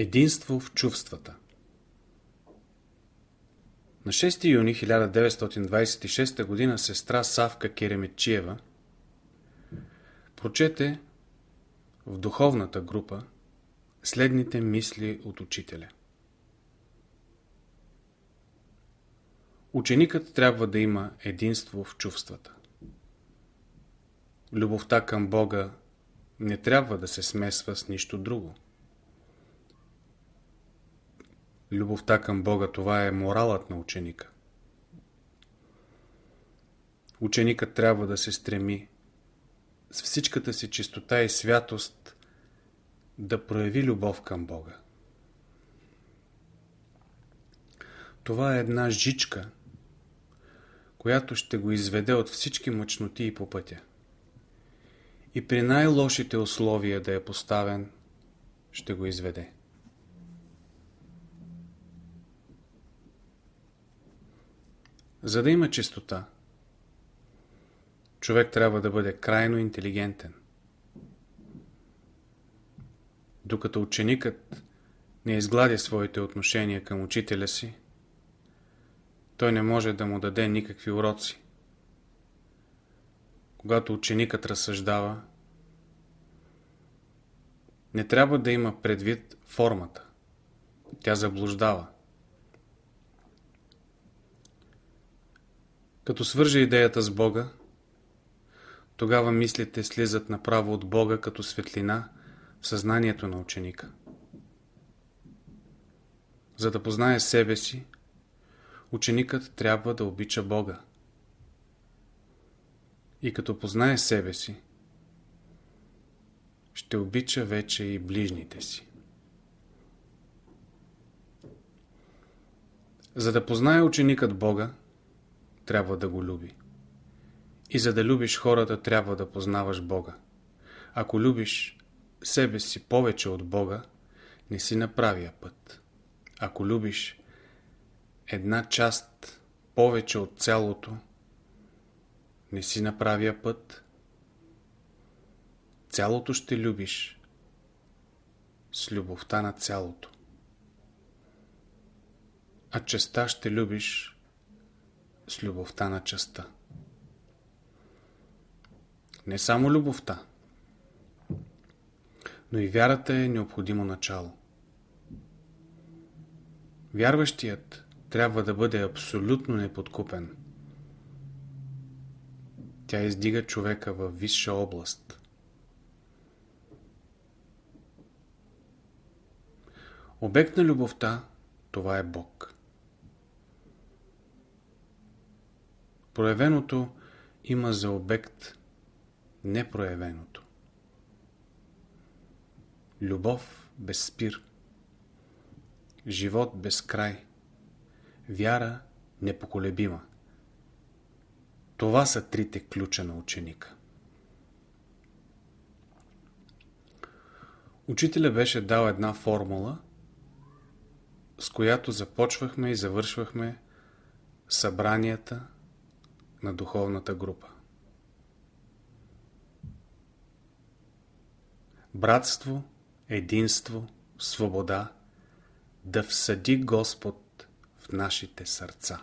Единство в чувствата На 6 юни 1926 г. сестра Савка Кереметчиева прочете в духовната група следните мисли от учителя. Ученикът трябва да има единство в чувствата. Любовта към Бога не трябва да се смесва с нищо друго. Любовта към Бога това е моралът на ученика. Ученикът трябва да се стреми с всичката си чистота и святост да прояви любов към Бога. Това е една жичка, която ще го изведе от всички мъчноти и по пътя. И при най-лошите условия да е поставен, ще го изведе. За да има чистота, човек трябва да бъде крайно интелигентен. Докато ученикът не изглади своите отношения към учителя си, той не може да му даде никакви уроци. Когато ученикът разсъждава, не трябва да има предвид формата. Тя заблуждава. Като свърже идеята с Бога, тогава мислите слизат направо от Бога като светлина в съзнанието на ученика. За да познае себе си, ученикът трябва да обича Бога. И като познае себе си, ще обича вече и ближните си. За да познае ученикът Бога, трябва да го люби. И за да любиш хората, трябва да познаваш Бога. Ако любиш себе си повече от Бога, не си на правия път. Ако любиш една част повече от цялото, не си на правия път. Цялото ще любиш с любовта на цялото. А частта ще любиш с любовта на частта. Не само любовта, но и вярата е необходимо начало. Вярващият трябва да бъде абсолютно неподкупен. Тя издига човека в висша област. Обект на любовта това е Бог. Проявеното има за обект непроявеното. Любов без спир. Живот без край. Вяра непоколебима. Това са трите ключа на ученика. Учителя беше дал една формула, с която започвахме и завършвахме събранията на духовната група. Братство, единство, свобода да всъди Господ в нашите сърца.